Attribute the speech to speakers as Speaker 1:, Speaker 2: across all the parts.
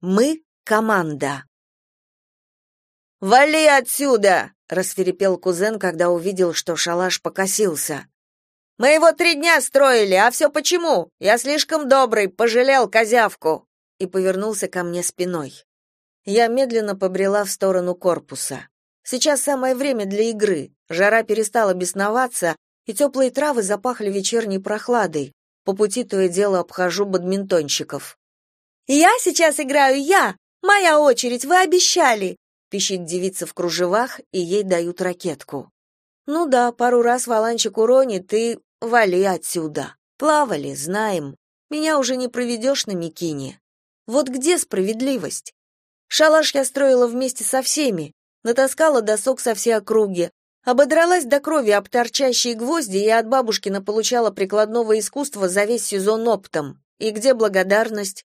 Speaker 1: Мы — команда.
Speaker 2: «Вали отсюда!» — расферепел кузен, когда увидел, что шалаш покосился. «Мы его три дня строили, а все почему? Я слишком добрый, пожалел козявку!» И повернулся ко мне спиной. Я медленно побрела в сторону корпуса. Сейчас самое время для игры. Жара перестала бесноваться, и теплые травы запахли вечерней прохладой. По пути то и дело обхожу бадминтонщиков.
Speaker 1: «Я сейчас играю я! Моя очередь, вы обещали!» пищит девица в кружевах, и ей дают ракетку. Ну да, пару раз валанчик уронит, и вали отсюда. Плавали, знаем. Меня уже не проведешь на Микине. Вот где справедливость? Шалаш я строила вместе со всеми, натаскала досок со всей округи, ободралась до крови об торчащие гвозди и от бабушкина получала прикладного искусства за весь сезон оптом. И где благодарность?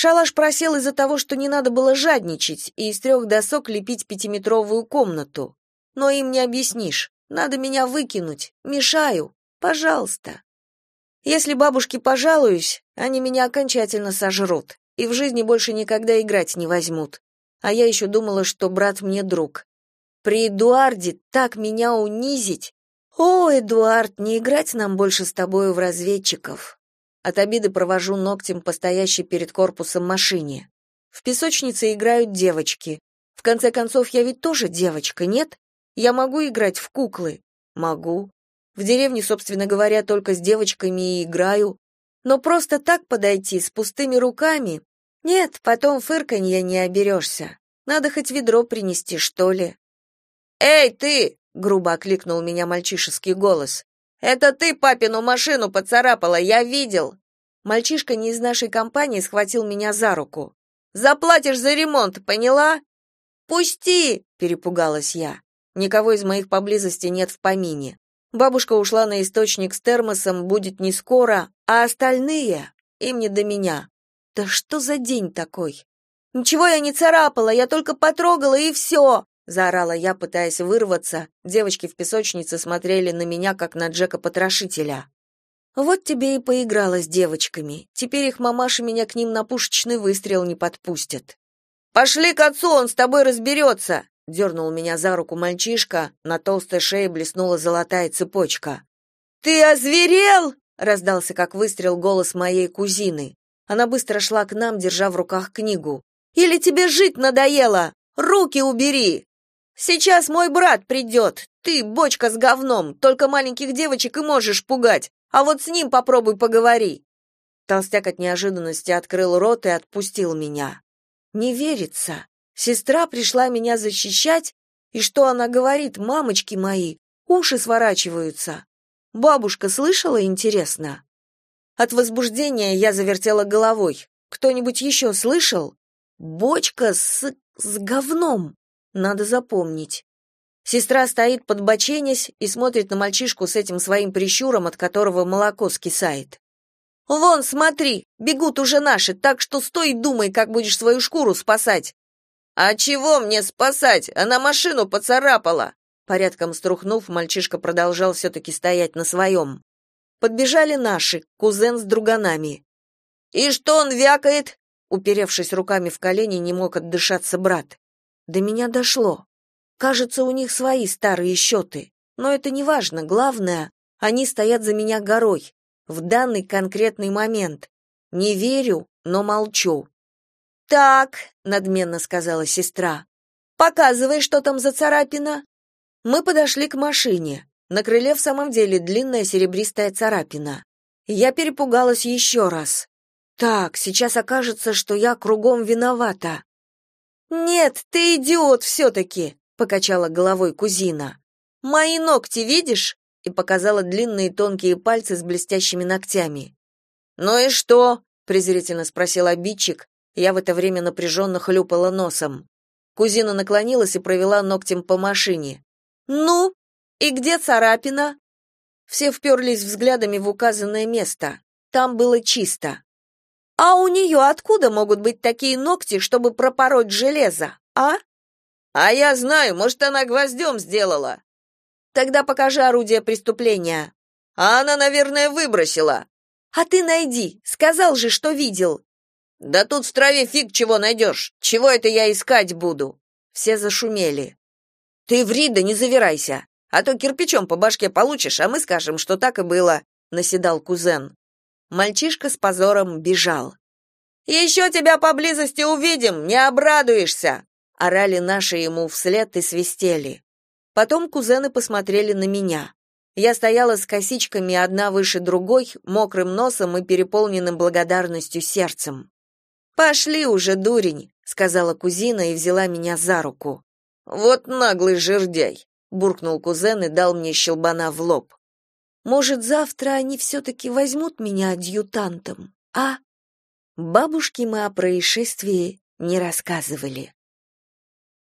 Speaker 1: Шалаш просел из-за того, что не надо было жадничать и из трех досок лепить пятиметровую комнату. Но им не объяснишь. Надо меня выкинуть. Мешаю. Пожалуйста. Если бабушке пожалуюсь, они меня окончательно сожрут и в жизни больше никогда играть не возьмут. А я еще думала, что брат мне друг. При Эдуарде так меня унизить. О, Эдуард, не играть нам больше с тобою в разведчиков. От обиды провожу ногтем по стоящей перед корпусом машине. В песочнице играют девочки. В конце концов, я ведь тоже девочка, нет? Я могу играть в куклы? Могу. В деревне, собственно говоря, только с девочками и играю. Но просто так подойти, с пустыми руками? Нет, потом фырканья не оберешься. Надо хоть ведро принести, что ли.
Speaker 2: «Эй, ты!» — грубо окликнул меня мальчишеский голос. Это ты папину машину поцарапала, я видел.
Speaker 1: Мальчишка не из нашей компании схватил меня за руку.
Speaker 2: Заплатишь за ремонт, поняла?
Speaker 1: Пусти, перепугалась я. Никого из моих поблизости нет в помине. Бабушка ушла на источник с термосом, будет не скоро, а остальные им не до меня. Да что за день такой? Ничего я не царапала, я только потрогала и все!» Заорала я, пытаясь вырваться. Девочки в песочнице смотрели на меня как на Джека-потрошителя. Вот тебе и поиграла с девочками. Теперь их мамаши меня к ним на пушечный выстрел не подпустят.
Speaker 2: Пошли к отцу, он с тобой разберется!» — дернул меня за руку мальчишка, на толстой шее блеснула золотая цепочка.
Speaker 1: Ты озверел? раздался как выстрел голос моей кузины. Она быстро шла к нам, держа в руках книгу. Или тебе жить надоело? Руки убери! Сейчас мой брат придет. Ты бочка с говном, только маленьких девочек и можешь пугать. А вот с ним попробуй поговори. Толстяк от неожиданности открыл рот и отпустил меня. Не верится. Сестра пришла меня защищать, и что она говорит, мамочки мои, уши сворачиваются. Бабушка слышала, интересно? От возбуждения я завертела головой. Кто-нибудь еще слышал? Бочка с с говном. Надо запомнить. Сестра стоит подбоченясь и смотрит на мальчишку с этим своим прищуром, от которого молоко скисает. «Вон, смотри, бегут уже наши, так что стой и думай, как будешь свою шкуру спасать».
Speaker 2: «А чего мне спасать? Она машину поцарапала!»
Speaker 1: Порядком струхнув, мальчишка продолжал все-таки стоять на своем. Подбежали наши, кузен с друганами.
Speaker 2: «И что он вякает?»
Speaker 1: Уперевшись руками в колени, не мог отдышаться брат. До меня дошло. Кажется, у них свои старые счеты. Но это не важно, главное, они стоят за меня горой. В данный конкретный момент. Не верю, но молчу. «Так», — надменно сказала сестра, — «показывай, что там за царапина». Мы подошли к машине. На крыле в самом деле длинная серебристая царапина. Я перепугалась еще раз. Так, сейчас окажется, что я кругом виновата. «Нет, ты идиот все-таки», — покачала головой кузина. «Мои ногти видишь?» и показала длинные тонкие пальцы с блестящими ногтями.
Speaker 2: «Ну и что?»
Speaker 1: — презрительно спросил обидчик. Я в это время напряженно хлюпала носом. Кузина наклонилась и провела ногтем по машине. «Ну? И где царапина?» Все вперлись взглядами в указанное место. Там было чисто. А у нее откуда могут быть такие ногти, чтобы пропороть железо, а?
Speaker 2: А я знаю, может, она гвоздем сделала.
Speaker 1: Тогда покажи орудие преступления.
Speaker 2: А она, наверное, выбросила.
Speaker 1: А ты найди, сказал же, что видел.
Speaker 2: Да тут в траве фиг чего найдешь. Чего это я искать буду? Все зашумели. Ты ври да не завирайся, а то кирпичом по башке получишь, а мы скажем, что так и было, наседал кузен. Мальчишка с позором бежал. «Еще тебя поблизости увидим, не обрадуешься!» Орали наши ему вслед и свистели. Потом кузены посмотрели на меня. Я стояла с косичками одна выше другой, мокрым носом и переполненным благодарностью сердцем. «Пошли уже, дурень», — сказала кузина и взяла меня за руку. «Вот наглый жердяй», — буркнул кузен и дал мне щелбана в лоб. «Может, завтра они все-таки возьмут меня адъютантом, а?» Бабушке мы о происшествии не рассказывали.